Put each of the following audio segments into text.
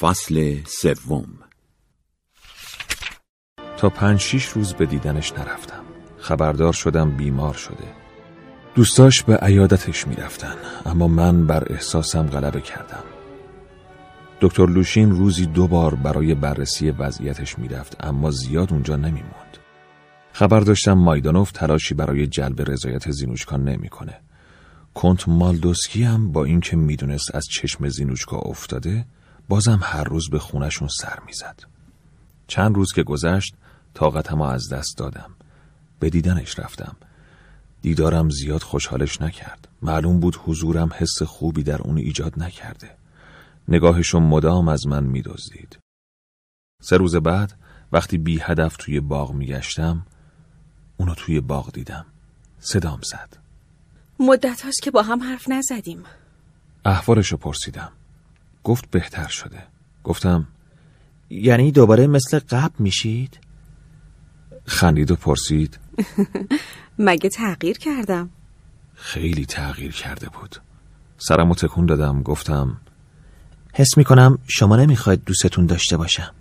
فصل سوم. تا پنج شیش روز به دیدنش نرفتم. خبردار شدم بیمار شده. دوستاش به عیادتش می‌رفتن اما من بر احساسم غلبه کردم. دکتر لوشین روزی دو بار برای بررسی وضعیتش می‌رفت اما زیاد اونجا نمیموند. خبر داشتم مایدانوف تلاشی برای جلب رضایت زینوچکا نمی‌کنه. کنت مالدوسکی هم با اینکه می‌دونست از چشم زینوچکا افتاده بازم هر روز به خونشون سر می‌زد. چند روز که گذشت طاقتم از دست دادم. به دیدنش رفتم. دیدارم زیاد خوشحالش نکرد. معلوم بود حضورم حس خوبی در اون ایجاد نکرده. نگاهشون مدام از من میدزدید. سه روز بعد وقتی بی هدف توی باغ میگشتم اونو توی باغ دیدم. صدام زد. مدت هاست که با هم حرف نزدیم. احوالشو پرسیدم. گفت بهتر شده. گفتم یعنی دوباره مثل قبل میشید؟ خندید و پرسید. مگه تغییر کردم؟ خیلی تغییر کرده بود. سرمو تکون دادم گفتم حس می‌کنم شما نمی‌خواید دوستتون داشته باشم.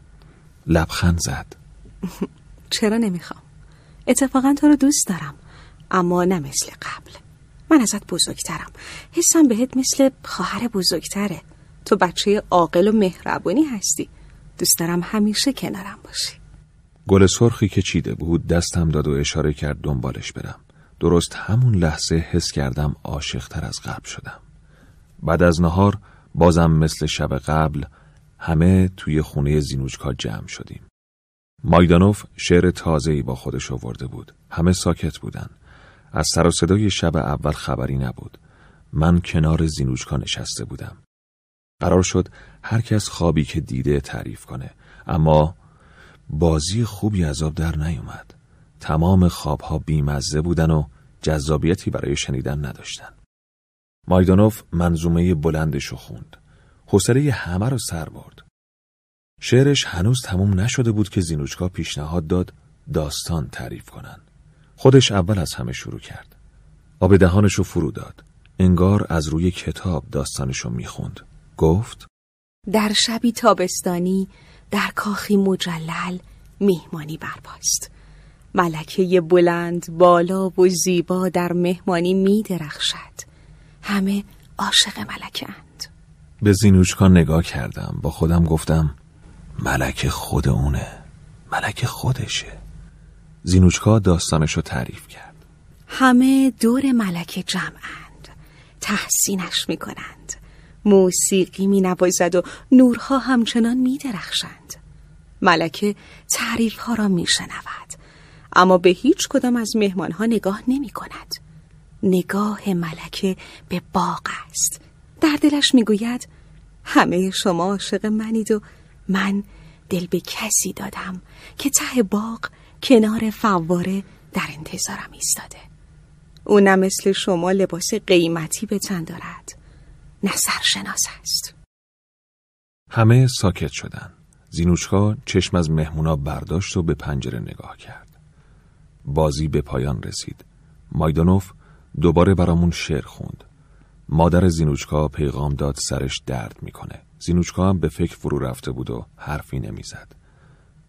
لبخند زد. چرا نمی‌خوام؟ اتفاقا تو رو دوست دارم اما نه مثل قبل. من ازت بزرگترم. حسم بهت مثل خواهر بزرگتره. تو بچه عاقل و مهربونی هستی. دوست دارم همیشه کنارم باشی. گل سرخی که چیده بود دستم داد و اشاره کرد دنبالش برم. درست همون لحظه حس کردم عاشقتر از قبل شدم. بعد از نهار بازم مثل شب قبل همه توی خونه زینوچکا جمع شدیم. مایدانوف شعر تازه‌ای با خودش آورده بود. همه ساکت بودن. از سر و صدای شب اول خبری نبود. من کنار زینوچکا نشسته بودم. قرار شد هر کس خوابی که دیده تعریف کنه. اما بازی خوبی از آب در نیومد. تمام خوابها بیمزه بودن و جذابیتی برای شنیدن نداشتن. مایدانوف منظومه بلندشو خوند. حوصله همه رو سر برد. شعرش هنوز تموم نشده بود که زینوچکا پیشنهاد داد داستان تعریف کنن. خودش اول از همه شروع کرد. آب دهانشو فرو داد. انگار از روی کتاب داستانشو می‌خوند. گفت در شبی تابستانی در کاخی مجلل میهمانی برپاست. ملکه بلند بالا و زیبا در مهمانی میدرخشد همه عاشق ملکه اند. به زینوچکا نگاه کردم. با خودم گفتم ملکه خود اونه ملکه خودشه. زینوچکا داستانشو تعریف کرد. همه دور ملکه جمعند تحسینش می‌کنند موسیقی می نوازد و نورها همچنان می درخشند. ملکه تعریف ها را می شنود اما به هیچ کدام از مهمان ها نگاه نمی کند. نگاه ملکه به باغ است در دلش می گوید همه شما عاشق منید و من دل به کسی دادم که ته باغ کنار فواره در انتظارم ایستاده او نه مثل شما لباس قیمتی به تن دارد نه سرشناس است. همه ساکت شدن زینوچکا چشم از مهمونا برداشت و به پنجره نگاه کرد. بازی به پایان رسید. مایدانوف دوباره برامون شعر خوند. مادر زینوچکا پیغام داد سرش درد می‌کنه. زینوچکا هم به فکر فرو رفته بود و حرفی نمی‌زد.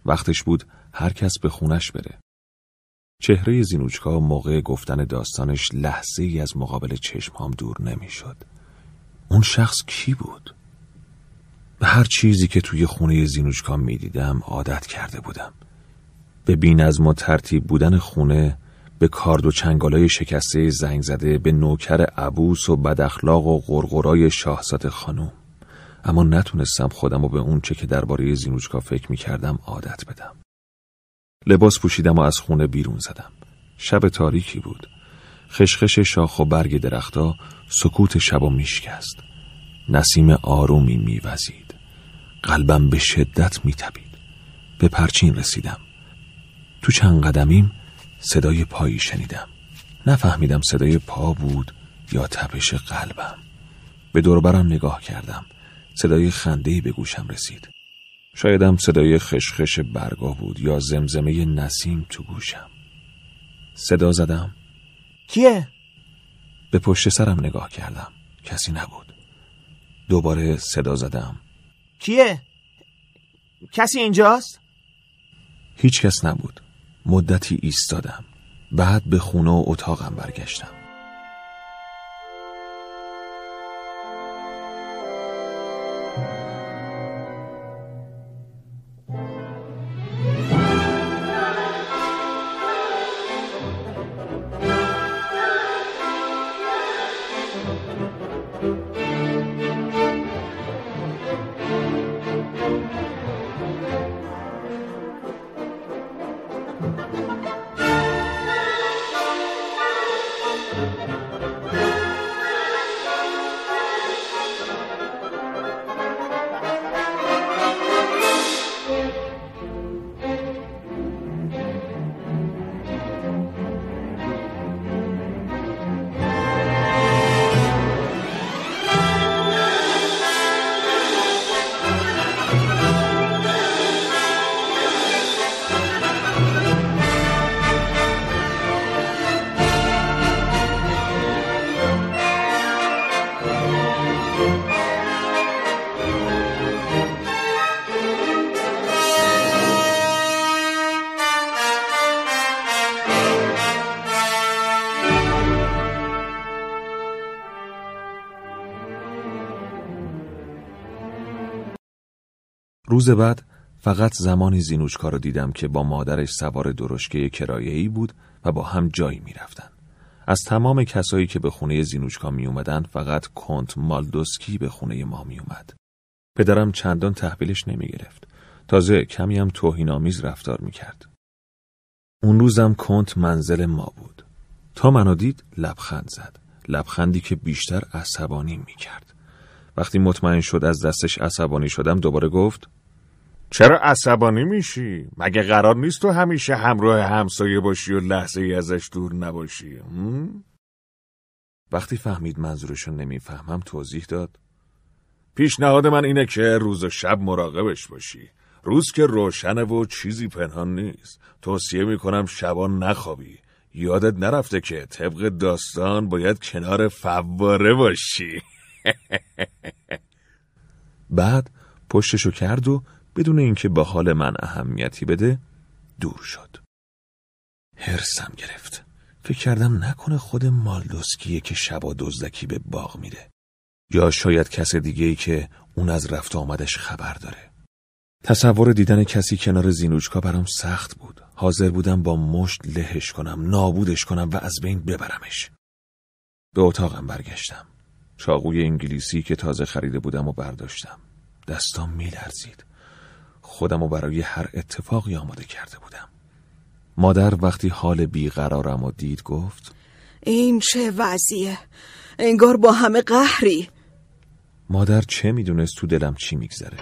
وقتش بود هر کس به خونش بره. چهره زینوچکا موقع گفتن داستانش لحظه ای از مقابل چشمهام دور نمی‌شد. اون شخص کی بود؟ به هر چیزی که توی خونه زینوچکا می‌دیدم عادت کرده بودم. به بینظم و ترتیب بودن خونه، به کارد و چنگالای شکسته زنگ زده، به نوکر عبوس و بداخلاق و غرغرای شاهزاده خانم. اما نتونستم خودم و به اون چه که درباره زینوچکا فکر می‌کردم عادت بدم. لباس پوشیدم و از خونه بیرون زدم. شب تاریکی بود. خشخش شاخ و برگ درختها سکوت شب و میشکست نسیم آرومی میوزید. قلبم به شدت میتبید به پرچین رسیدم. تو چند قدمیم صدای پایی شنیدم. نفهمیدم صدای پا بود یا تپش قلبم. به دوربرم نگاه کردم. صدای خندهی به گوشم رسید. شایدم صدای خشخش برگا بود یا زمزمه نسیم تو گوشم. صدا زدم. کیه؟ به پشت سرم نگاه کردم. کسی نبود. دوباره صدا زدم. کیه؟ کسی اینجاست؟ هیچ کس نبود. مدتی ایستادم. بعد به خونه و اتاقم برگشتم. روز بعد فقط زمانی زینوچکا رو دیدم که با مادرش سوار درشکه کرایه‌ای بود و با هم جایی می‌رفتن. از تمام کسایی که به خونه زینوچکا می فقط کنت مالدوسکی به خونه ما می اومد. پدرم چندان تحویلش نمی گرفت. تازه کمی هم توهینآمیز رفتار می کرد. اون روزم کنت منزل ما بود. تا منو دید لبخند زد. لبخندی که بیشتر عصبانی می کرد. وقتی مطمئن شد از دستش عصبانی شدم دوباره گفت چرا عصبانی میشی؟ مگه قرار نیست تو همیشه همراه همسایه باشی و لحظه ای ازش دور نباشی؟ وقتی فهمید منظورشون نمی‌فهمم توضیح داد. پیشنهاد من اینه که روز و شب مراقبش باشی. روز که روشنه و چیزی پنهان نیست. توصیه می‌کنم شبان نخوابی. یادت نرفته که طبق داستان باید کنار فواره باشی. بعد پشتشو کرد و بدون اینکه به حال من اهمیتی بده دور شد. هرسم گرفت. فکر کردم نکنه خود مالدوسکیه که شبا دزدکی به باغ میره. یا شاید کس دیگه ای که اون از رفت آمدش خبر داره. تصور دیدن کسی کنار زینوچکا برام سخت بود. حاضر بودم با مشت لهش کنم نابودش کنم و از بین ببرمش. به اتاقم برگشتم. چاقوی انگلیسی که تازه خریده بودم و برداشتم. دستام میلرزید. خودم و برای هر اتفاقی آماده کرده بودم. مادر وقتی حال بیقرارم و دید گفت این چه وضعیه؟ انگار با همه قهری. مادر چه می‌دونست تو دلم چی میگذره.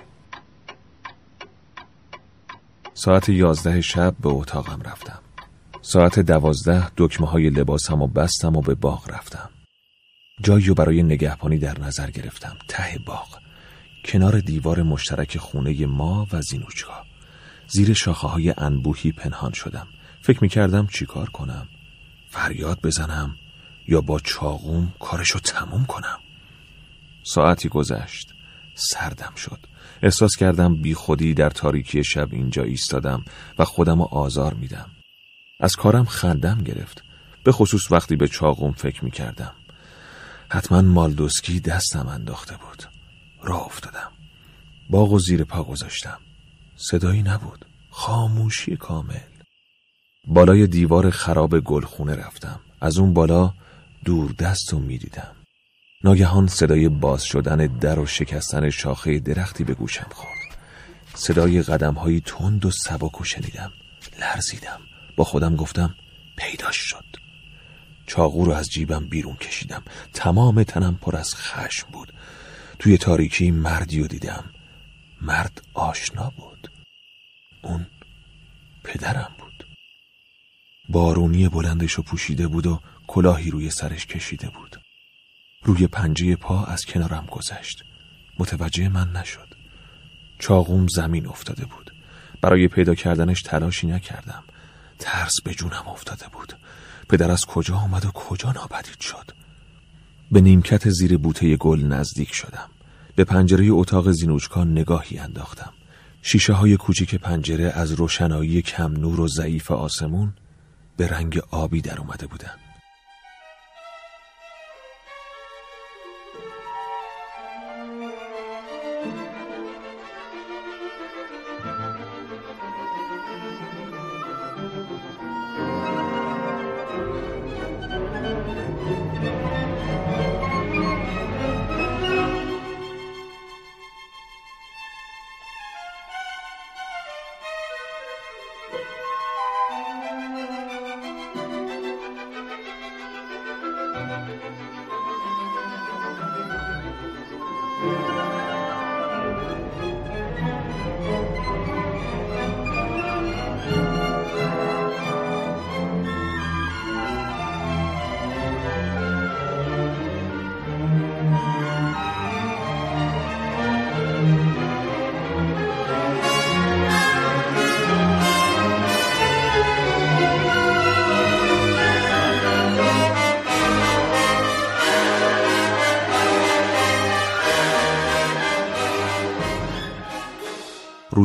ساعت یازده شب به اتاقم رفتم. ساعت دوازده دکمه های لباسم و بستم و به باغ رفتم. جایی برای نگهبانی در نظر گرفتم. ته باغ. کنار دیوار مشترک خونه ما و زینوچکا زیر شاخه های انبوهی پنهان شدم. فکر می کردم چیکار کنم؟ فریاد بزنم یا با چاقوم کارشو تموم کنم؟ ساعتی گذشت. سردم شد. احساس کردم بی خودی در تاریکی شب اینجا ایستادم و خودم آزار میدم. از کارم خندم گرفت. به خصوص وقتی به چاقوم فکر می کردم حتما مالدوسکی دستم انداخته بود. راه افتادم. باغ و زیر پا گذاشتم. صدایی نبود. خاموشی کامل. بالای دیوار خراب گلخونه رفتم. از اون بالا دور دست می‌دیدم. ناگهان صدای باز شدن در و شکستن شاخه درختی به گوشم خورد. صدای قدم های تند و سبک و شنیدم. لرزیدم. با خودم گفتم پیداش شد. چاقو رو از جیبم بیرون کشیدم. تمام تنم پر از خشم بود. توی تاریکی مردی رو دیدم. مرد آشنا بود. اون پدرم بود. بارونی بلندش رو پوشیده بود و کلاهی روی سرش کشیده بود. روی پنجه پا از کنارم گذشت. متوجه من نشد. چاقوم زمین افتاده بود. برای پیدا کردنش تلاشی نکردم. ترس به جونم افتاده بود. پدر از کجا آمد و کجا ناپدید شد؟ به نیمکت زیر بوته گل نزدیک شدم به پنجره اتاق زینوچکا نگاهی انداختم شیشه های کوچیک پنجره از روشنایی کم نور و ضعیف آسمون به رنگ آبی در اومده بودند.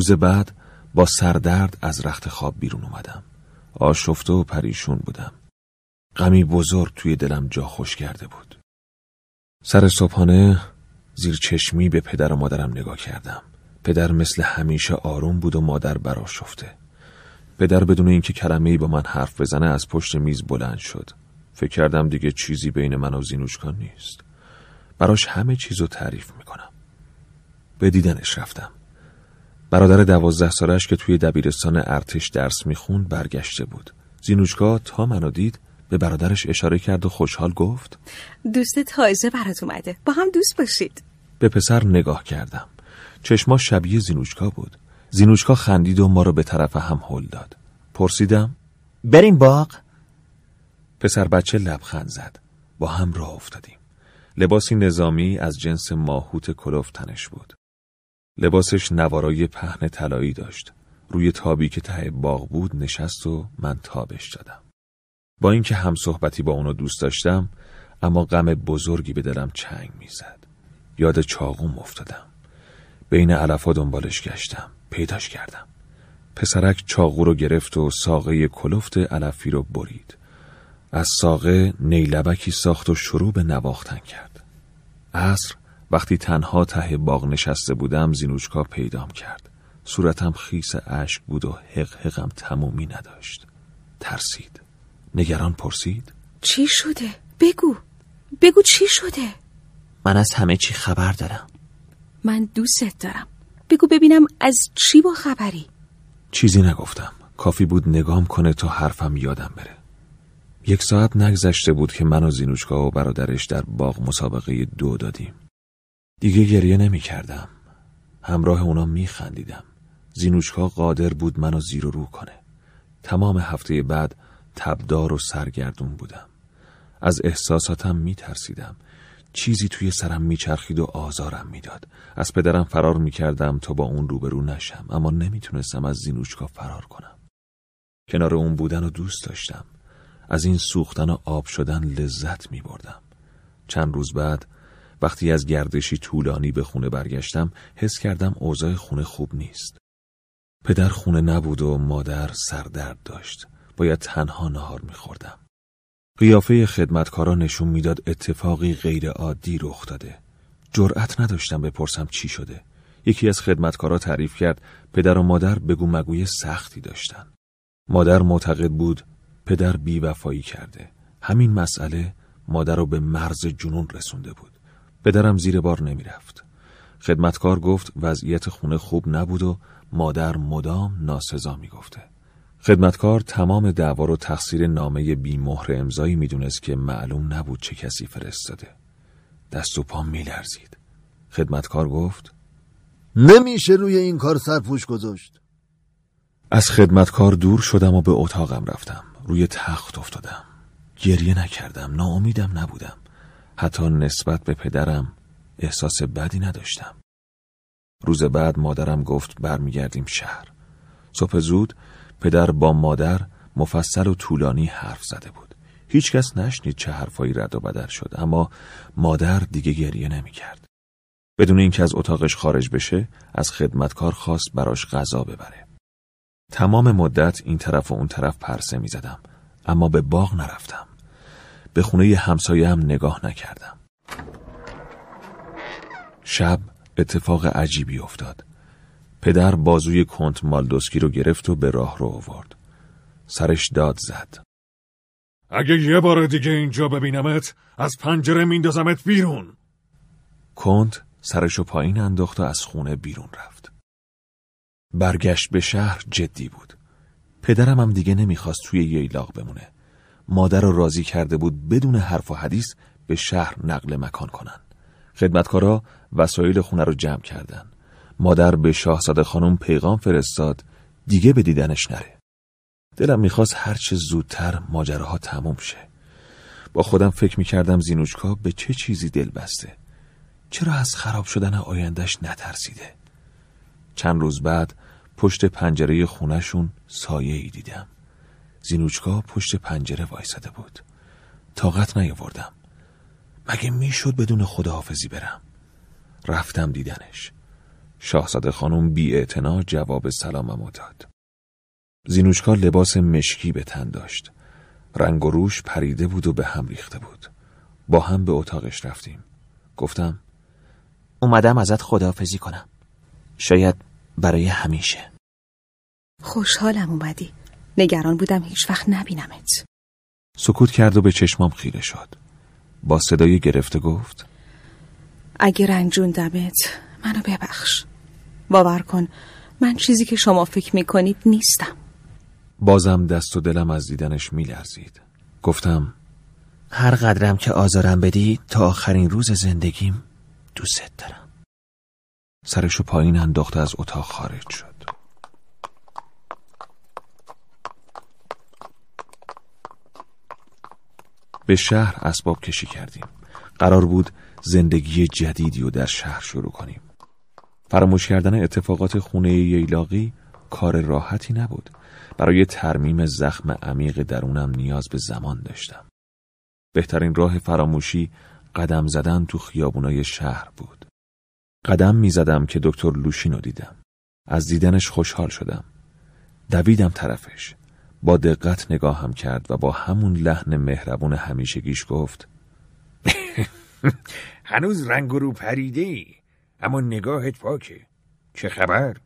روز بعد با سردرد از رخت خواب بیرون اومدم. آشفته و پریشون بودم. غمی بزرگ توی دلم جا خوش کرده بود. سر صبحانه زیر چشمی به پدر و مادرم نگاه کردم. پدر مثل همیشه آروم بود و مادر براشفته پدر بدون اینکه کلمه ای با من حرف بزنه از پشت میز بلند شد. فکر کردم دیگه چیزی بین من و زینوشکان نیست. براش همه چیزو تعریف می‌کنم. به دیدنش رفتم. برادر دوازده سالش که توی دبیرستان ارتش درس می‌خوند برگشته بود. زینوشکا تا منو دید به برادرش اشاره کرد و خوشحال گفت دوست تازه برات اومده. با هم دوست باشید. به پسر نگاه کردم. چشما شبیه زینوشکا بود. زینوشکا خندید و ما رو به طرف هم هل داد. پرسیدم بریم باغ؟ پسر بچه لبخند زد. با هم راه افتادیم. لباسی نظامی از جنس ماهوت کلوف تنش بود. لباسش نوارای پهن طلایی داشت. روی تابی که ته باغ بود نشست و من تابش دادم. با اینکه هم صحبتی با اونو دوست داشتم اما غم بزرگی به دلم چنگ می‌زد. یاد چاقوم افتادم. بین علفا دنبالش گشتم. پیداش کردم. پسرک چاقو رو گرفت و ساقه کلفت علفی رو برید. از ساقه نیلبکی ساخت و شروع به نواختن کرد. عصر وقتی تنها ته باغ نشسته بودم زینوچکا پیدام کرد. صورتم خیس اشک بود و حق حقم تمومی نداشت. ترسید. نگران پرسید. چی شده؟ بگو. بگو چی شده؟ من از همه چی خبر دارم. من دوستت دارم. بگو ببینم از چی با خبری؟ چیزی نگفتم. کافی بود نگام کنه تا حرفم یادم بره. یک ساعت نگذشته بود که من و زینوچکا و برادرش در باغ مسابقه دو دادیم. دیگه گریه نمی کردم. همراه اونا می خندیدم. زینوشکا قادر بود منو زیر و رو کنه. تمام هفته بعد تبدار و سرگردون بودم. از احساساتم می ترسیدم. چیزی توی سرم میچرخید و آزارم می‌داد. از پدرم فرار می‌کردم تا با اون روبرو نشم اما نمی‌تونستم از زینوشکا فرار کنم. کنار اون بودن و دوست داشتم. از این سوختن و آب شدن لذت می بردم. چند روز بعد وقتی از گردشی طولانی به خونه برگشتم حس کردم اوضاع خونه خوب نیست. پدر خونه نبود و مادر سردرد داشت. باید تنها نهار میخوردم. قیافه خدمتکارا نشون می‌داد اتفاقی غیر عادی رخ داده. جرأت نداشتم بپرسم چی شده. یکی از خدمتکارا تعریف کرد پدر و مادر بگو مگوی سختی داشتن. مادر معتقد بود پدر بیوفایی کرده. همین مسئله مادر رو به مرز جنون رسونده بود. پدرم زیر بار نمی‌رفت. خدمتکار گفت وضعیت خونه خوب نبود و مادر مدام ناسزا می‌گفته. خدمتکار تمام دعوا رو تقصیر نامه بی مهر امضایی می‌دونست که معلوم نبود چه کسی فرستاده. دست و پام میلرزید. خدمتکار گفت نمیشه روی این کار سرپوش گذاشت. از خدمتکار دور شدم و به اتاقم رفتم. روی تخت افتادم. گریه نکردم. ناامیدم نبودم. حتی نسبت به پدرم احساس بدی نداشتم. روز بعد مادرم گفت برمیگردیم شهر. صبح زود پدر با مادر مفصل و طولانی حرف زده بود. هیچکس نشنید چه حرفایی رد و بدل شد اما مادر دیگه گریه نمی کرد. بدون اینکه از اتاقش خارج بشه از خدمتکار خواست براش غذا ببره تمام مدت این طرف و اون طرف پرسه می زدم اما به باغ نرفتم به خونه همسایه هم نگاه نکردم. شب اتفاق عجیبی افتاد. پدر بازوی کنت مالدوسکی رو گرفت و به راه رو آورد. سرش داد زد. اگه یه بار دیگه اینجا ببینمت از پنجره میندازمت بیرون. کنت سرشو پایین انداخت و از خونه بیرون رفت. برگشت به شهر جدی بود. پدرم هم دیگه نمی‌خواست توی ییلاق بمونه. مادر رو راضی کرده بود بدون حرف و حدیث به شهر نقل مکان کنن خدمتکارا وسایل خونه رو جمع کردن مادر به شاهزاده خانم پیغام فرستاد دیگه به دیدنش نره. دلم می‌خواست هرچه زودتر ماجراها تموم شه. با خودم فکر می‌کردم زینوچکا به چه چیزی دل بسته. چرا از خراب شدن آیندهش نترسیده؟ چند روز بعد پشت پنجره خونشون سایه ای دیدم. زینوچکا پشت پنجره وایساده بود. طاقت نیاوردم. مگه می‌شد بدون خداحافظی برم؟ رفتم دیدنش. شاهزاده خانم بی جواب سلامم داد. زینوچکا لباس مشکی به تن داشت. رنگ و روش پریده بود و به هم ریخته بود. با هم به اتاقش رفتیم. گفتم اومدم ازت خداحافظی کنم. شاید برای همیشه. خوشحالم اومدی. نگران بودم هیچ وقت نبینمت. سکوت کرد و به چشمام خیره شد. با صدای گرفته گفت اگه رنجوندمت منو ببخش. باور کن من چیزی که شما فکر می‌کنید نیستم. بازم دست و دلم از دیدنش میلرزید. گفتم هر قدرم که آزارم بدی تا آخرین روز زندگیم دوست دارم. سرشو پایین انداخته از اتاق خارج شد. به شهر اسباب کشی کردیم. قرار بود زندگی جدیدی رو در شهر شروع کنیم. فراموش کردن اتفاقات خونه ییلاقی کار راحتی نبود. برای ترمیم زخم عمیق درونم نیاز به زمان داشتم. بهترین راه فراموشی قدم زدن تو خیابونای شهر بود. قدم می زدم که دکتر لوشینو دیدم. از دیدنش خوشحال شدم. دویدم طرفش. با دقت نگاهم کرد و با همون لحن مهربون همیشگیش گفت هنوز رنگ رو پریده ای اما نگاهت پاکه. چه خبر؟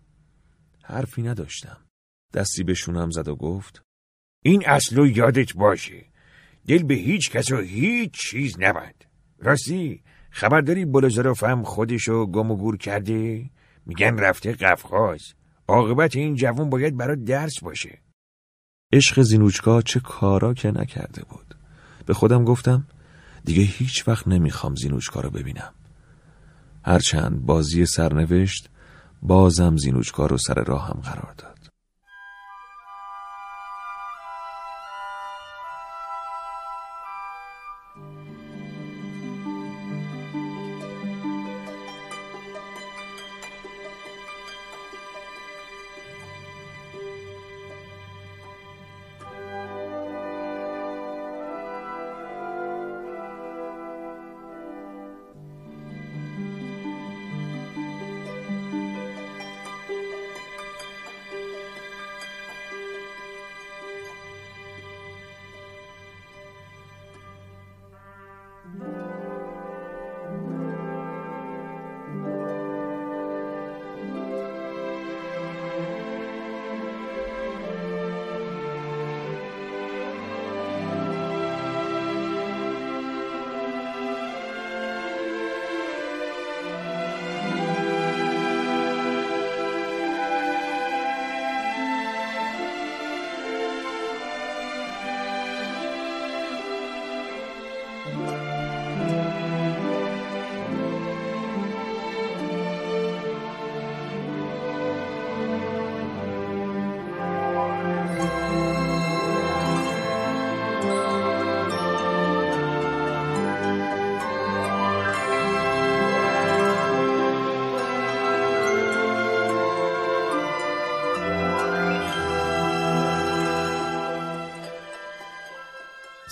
حرفی نداشتم. دستی به شونم زد و گفت این اصلو یادت باشه. دل به هیچ کس و هیچ چیز نبند. راستی خبر داری بلوزروف خودشو گم و گور کرده؟ میگن رفته قفقاز. عاقبت این جوون باید برای درس باشه. عشق زینوچکا چه کارا که نکرده بود. به خودم گفتم دیگه هیچ وقت نمی‌خوام زینوچکا رو ببینم. هرچند بازی سرنوشت بازم زینوچکا رو سر راهم قرار داد.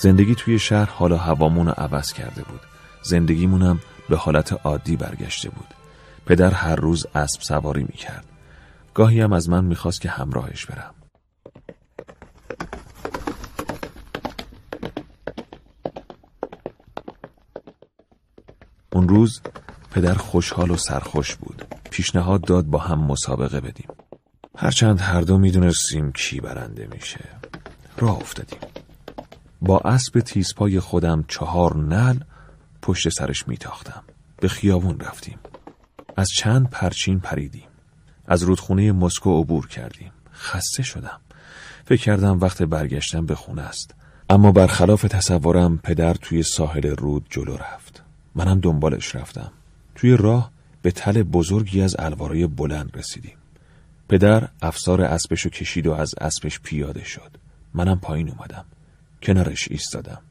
زندگی توی شهر حالا هوامون رو عوض کرده بود زندگیمونم به حالت عادی برگشته بود پدر هر روز اسب سواری می کرد. گاهی هم از من می‌خواست که همراهش برم. اون روز پدر خوشحال و سرخوش بود. پیشنهاد داد با هم مسابقه بدیم. هرچند هر دو می‌دونستیم کی برنده میشه. راه افتادیم. با اسب تیزپای خودم چهار نل پشت سرش میتاختم. به خیابون رفتیم. از چند پرچین پریدیم. از رودخونه مسکو عبور کردیم. خسته شدم. فکر کردم وقت برگشتن به خونه است. اما برخلاف تصورم پدر توی ساحل رود جلو رفت. منم دنبالش رفتم. توی راه به تل بزرگی از الوارای بلند رسیدیم. پدر افسار اسبشو کشید و از اسبش پیاده شد. منم پایین اومدم. کنارش ایستادم.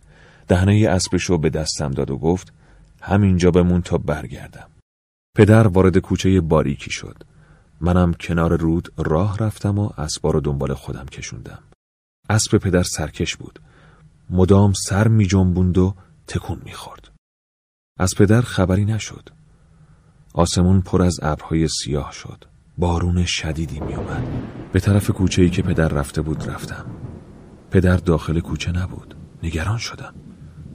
دهنه اسبشو به دستم داد و گفت همینجا بمون تا برگردم. پدر وارد کوچه باریکی شد. منم کنار رود راه رفتم و اسبا رو دنبال خودم کشوندم. اسب پدر سرکش بود. مدام سر می جنبوند و تکون می خورد. از پدر خبری نشد. آسمون پر از ابرهای سیاه شد. بارون شدیدی می اومد. به طرف کوچه ای که پدر رفته بود رفتم. پدر داخل کوچه نبود. نگران شدم.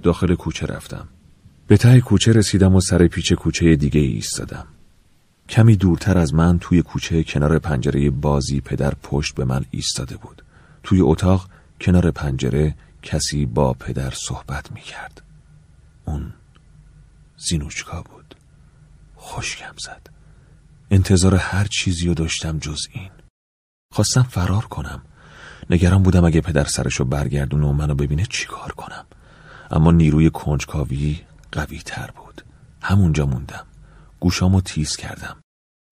داخل کوچه رفتم. به ته کوچه رسیدم و سر پیچ کوچه دیگه ایستادم. کمی دورتر از من توی کوچه کنار پنجره بازی پدر پشت به من ایستاده بود. توی اتاق کنار پنجره کسی با پدر صحبت می کرد. اون زینوچکا بود. خوشگم زد. انتظار هر چیزی رو داشتم جز این. خواستم فرار کنم. نگران بودم اگه پدر سرشو برگردونه و منو ببینه چیکار کنم. اما نیروی کنجکاوی قوی تر بود. همونجا موندم. گوشامو تیز کردم.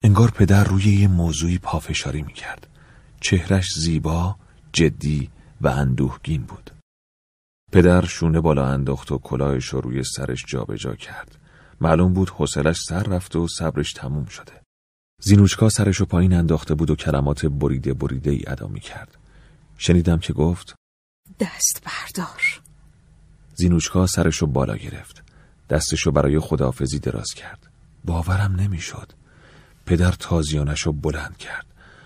انگار پدر روی یه موضوعی پافشاری می‌کرد. چهرش زیبا، جدی و اندوهگین بود. پدر شونه بالا انداخت و کلاهش رو روی سرش جابجا جا کرد. معلوم بود حوصلش سر رفته و صبرش تموم شده. زینوچکا سرش رو پایین انداخته بود و کلمات بریده بریده ای ادا می کرد. شنیدم که گفت دست بردار زینوچکا سرش رو بالا گرفت. دستش رو برای خداحافظی دراز کرد. باورم نمی‌شد. پدر تازیانش رو بلند کرد.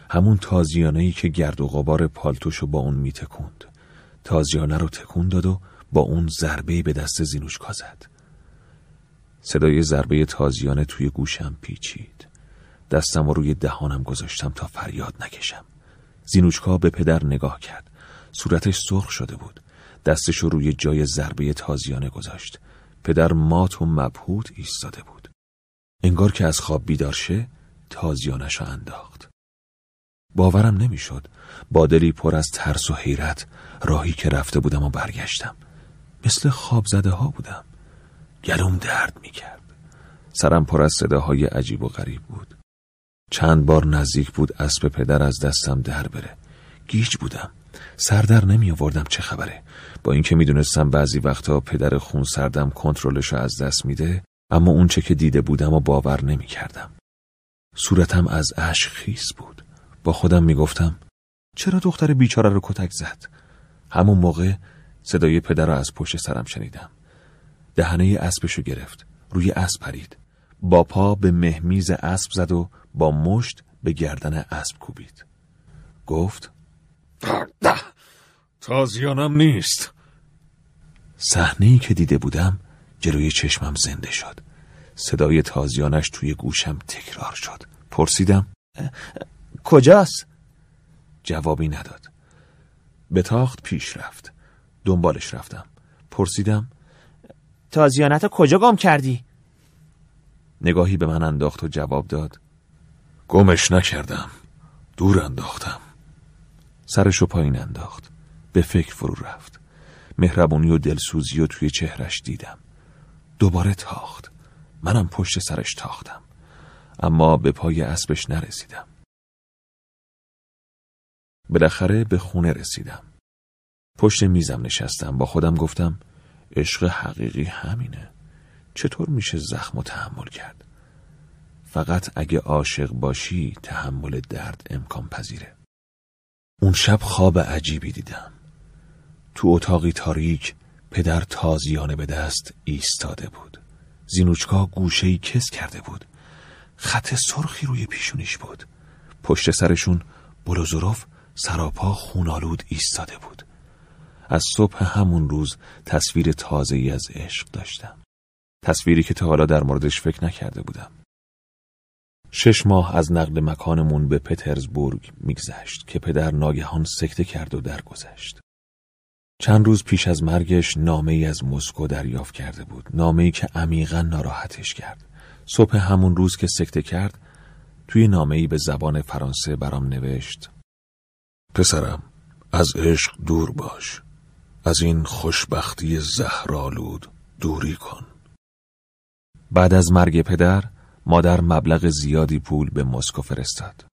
همون تازیانه ای که گرد و غبار پالتوش رو با اون میتکوند. تازیانه رو تکون داد و با اون ضربه به دست زینوشکا زد. صدای ضربه تازیانه توی گوشم پیچید. دستم رو روی دهانم گذاشتم تا فریاد نکشم. زینوشکا به پدر نگاه کرد. صورتش سرخ شده بود. دستش رو روی جای ضربه تازیانه گذاشت. پدر مات و مبهوت ایستاده بود. انگار که از خواب بیدار شه تازیانش رو انداخت. باورم نمی‌شد. با دلی پر از ترس و حیرت راهی که رفته بودم و برگشتم. مثل خواب زده ها بودم. گلوم درد می‌کرد. سرم پر از صداهای عجیب و غریب بود. چند بار نزدیک بود اسب پدر از دستم در بره. گیج بودم. سر در نمی آوردم چه خبره. با اینکه می‌دونستم بعضی وقتا پدر خون سردم کنترلش از دست میده اما اون چه که دیده بودم و باور نمی کردم. صورتم از اشک خیس بود. با خودم می‌گفتم چرا دختر بیچاره رو کتک زد؟ همون موقع صدای پدر رو از پشت سرم شنیدم. دهنه اسبشو گرفت. روی اسب پرید. با پا به مهمیز اسب زد و با مشت به گردن اسب کوبید. گفت تازیانم نیست. صحنه ای که دیده بودم جلوی چشمم زنده شد. صدای تازیانش توی گوشم تکرار شد. پرسیدم کجاست؟ جوابی نداد. به تاخت پیش رفت. دنبالش رفتم. پرسیدم تازیانت کجا گم کردی؟ نگاهی به من انداخت و جواب داد گمش نکردم. دور انداختم. سرشو پایین انداخت. به فکر فرو رفت. مهربونی و دلسوزی و توی چهرش دیدم. دوباره تاخت. منم پشت سرش تاختم. اما به پای اسبش نرسیدم. بالاخره به خونه رسیدم. پشت میزم نشستم با خودم گفتم عشق حقیقی همینه. چطور میشه زخم و تحمل کرد؟ فقط اگه عاشق باشی تحمل درد امکان پذیره. اون شب خواب عجیبی دیدم. تو اتاقی تاریک پدر تازیانه به دست ایستاده بود. زینوچکا گوشهی کس کرده بود. خط سرخی روی پیشونیش بود پشت سرشون بلوزروف سراپا خونالود ایستاده بود از صبح همون روز تصویر تازه ای از عشق داشتم تصویری که تا حالا در موردش فکر نکرده بودم شش ماه از نقل مکانمون به پترزبورگ میگذشت که پدر ناگهان سکته کرد و درگذشت. چند روز پیش از مرگش نامه ای از مسکو دریافت کرده بود. نامه ای که عمیقا ناراحتش کرد. صبح همون روز که سکته کرد توی نامه ای به زبان فرانسه برام نوشت پسرم از عشق دور باش از این خوشبختی زهرالود دوری کن بعد از مرگ پدر مادر مبلغ زیادی پول به مسکو فرستاد.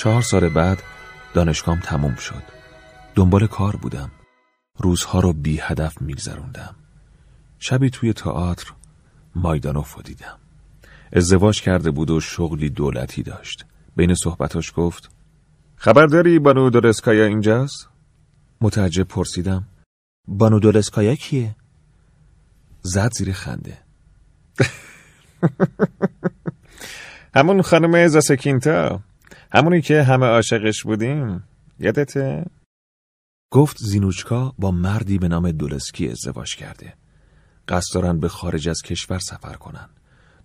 چهار سال بعد دانشگاهم تموم شد. دنبال کار بودم. روزها رو بی هدف میگذروندم. شبی توی تئاتر مایدانوف رو دیدم. ازدواج کرده بود و شغلی دولتی داشت. بین صحبتاش گفت خبر داری بانو دولسکایا اینجاست؟ متعجب پرسیدم بانو دولسکایا کیه؟ زد زیر خنده همون خانم زاسکینتا همونی که همه عاشقش بودیم. یادته؟ گفت زینوچکا با مردی به نام دولسکی ازدواج کرده. قصد دارن به خارج از کشور سفر کنن.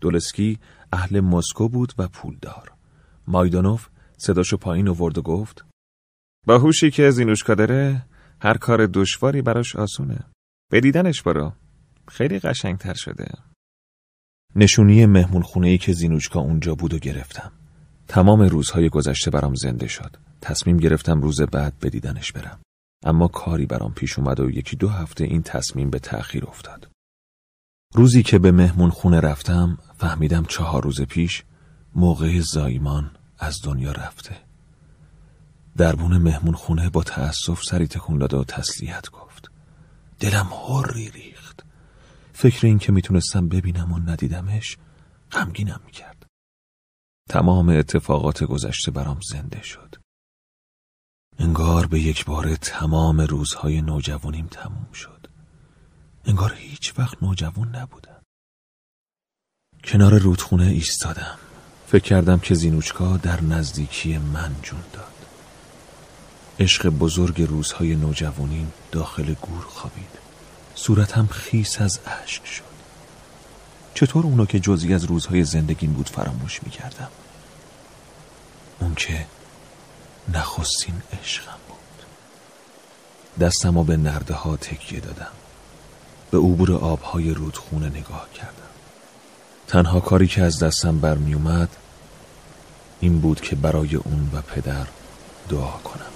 دولسکی اهل مسکو بود و پولدار مایدانوف صداشو پایین آورد و گفت با هوشی که زینوشکا داره هر کار دشواری براش آسونه. به دیدنش برو. خیلی قشنگتر شده. نشونی مهمون خونه ای که زینوچکا اونجا بود و گرفتم. تمام روزهای گذشته برام زنده شد. تصمیم گرفتم روز بعد به دیدنش برم. اما کاری برام پیش اومد و یکی دو هفته این تصمیم به تأخیر افتاد. روزی که به مهمون خونه رفتم فهمیدم چهار روز پیش موقع زایمان از دنیا رفته. دربون مهمون خونه با تأسف سری تکون داد و تسلیت گفت. دلم هری ریخت. فکر این که می‌تونستم ببینم و ندیدمش غمگینم می‌کرد. تمام اتفاقات گذشته برام زنده شد. انگار به یک بار تمام روزهای نوجوانیم تموم شد. انگار هیچ وقت نوجوان نبودم. کنار رودخونه ایستادم. فکر کردم که زینوچکا در نزدیکی من جون داد. عشق بزرگ روزهای نوجوانیم داخل گور خوابید. صورتم خیس از اشک شد. چطور اونو که جزی از روزهای زندگیم بود فراموش می‌کردم؟ اون که نخستین عشقم بود. دستم به نرده ها تکیه دادم. به عبور آبهای رودخونه نگاه کردم. تنها کاری که از دستم برمیومد این بود که برای اون و پدر دعا کنم.